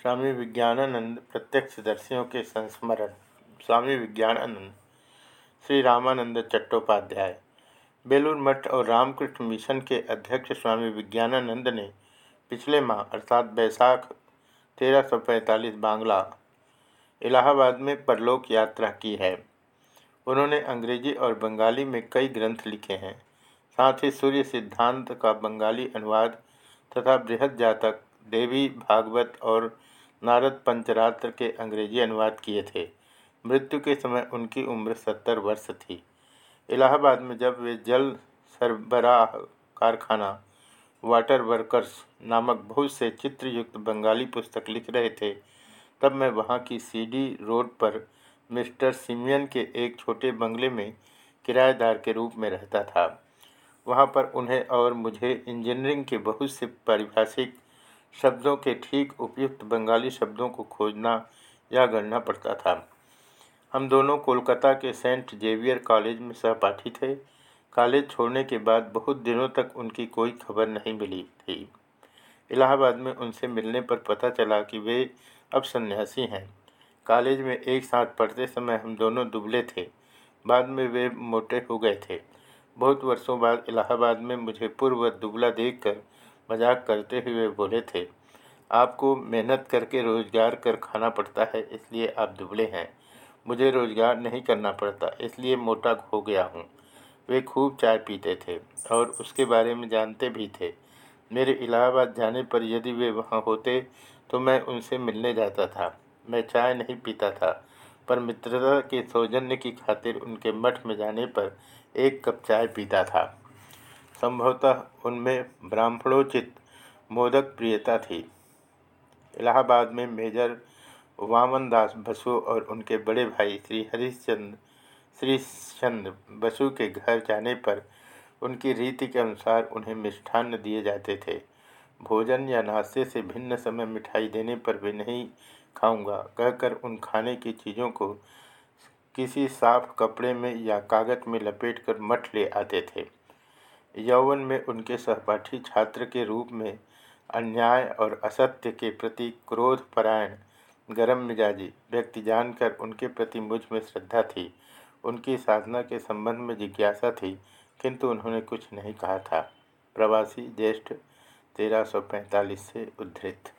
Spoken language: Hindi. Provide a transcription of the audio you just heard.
स्वामी विज्ञानानंद प्रत्यक्षदर्शियों के संस्मरण। स्वामी विज्ञानानंद, श्री रामानंद चट्टोपाध्याय, बेलूर मठ और रामकृष्ण मिशन के अध्यक्ष स्वामी विज्ञानानंद ने पिछले माह, अर्थात बैसाख 1345 बांग्ला, इलाहाबाद में परलोक यात्रा की है। उन्होंने अंग्रेज़ी और बंगाली में कई ग्रंथ लिखे हैं। साथ ही सूर्य सिद्धांत का बंगाली अनुवाद तथा बृहद जातक देवी भागवत और नारद पंचरात्र के अंग्रेज़ी अनुवाद किए थे। मृत्यु के समय उनकी उम्र सत्तर वर्ष थी। इलाहाबाद में जब वे जल सरबराह कारखाना, वाटर वर्कर्स नामक बहुत से चित्रयुक्त बंगाली पुस्तक लिख रहे थे, तब मैं वहाँ की सीडी रोड पर मिस्टर सिमियन के एक छोटे बंगले में किराएदार के रूप में रहता था। वहाँ पर उन्हें और मुझे इंजीनियरिंग के बहुत से पारिभाषिक शब्दों के ठीक उपयुक्त बंगाली शब्दों को खोजना या गढ़ना पड़ता था। हम दोनों कोलकाता के सेंट जेवियर कॉलेज में सहपाठी थे। कॉलेज छोड़ने के बाद बहुत दिनों तक उनकी कोई खबर नहीं मिली थी। इलाहाबाद में उनसे मिलने पर पता चला कि वे अब सन्यासी हैं। कॉलेज में एक साथ पढ़ते समय हम दोनों दुबले थे। बाद में वे मोटे हो गए थे। बहुत वर्षों बाद इलाहाबाद में मुझे पूर्व दुबला देखकर मज़ाक करते हुए बोले थे, आपको मेहनत करके रोज़गार कर खाना पड़ता है, इसलिए आप दुबले हैं। मुझे रोज़गार नहीं करना पड़ता, इसलिए मोटा हो गया हूँ। वे खूब चाय पीते थे और उसके बारे में जानते भी थे। मेरे इलाहाबाद जाने पर यदि वे वहाँ होते तो मैं उनसे मिलने जाता था। मैं चाय नहीं पीता था, पर मित्रता के सौजन्य की खातिर उनके मठ में जाने पर एक कप चाय पीता था। संभवतः उनमें ब्राह्मणोचित मोदक प्रियता थी। इलाहाबाद में मेजर वामन दास बसु और उनके बड़े भाई श्री हरिश्चंद्र, श्री बसु के घर जाने पर उनकी रीति के अनुसार उन्हें मिष्ठान्न दिए जाते थे। भोजन या नाश्ते से भिन्न समय मिठाई देने पर भी नहीं खाऊँगा, कहकर उन खाने की चीज़ों को किसी साफ़ कपड़े में या कागज़ में लपेटकर मठ ले आते थे। यौवन में उनके सहपाठी छात्र के रूप में अन्याय और असत्य के प्रति क्रोध परायण गर्म मिजाजी व्यक्ति जानकर उनके प्रति मुझमें श्रद्धा थी। उनकी साधना के संबंध में जिज्ञासा थी, किंतु उन्होंने कुछ नहीं कहा था। प्रवासी ज्येष्ठ तेरह से उद्धृत।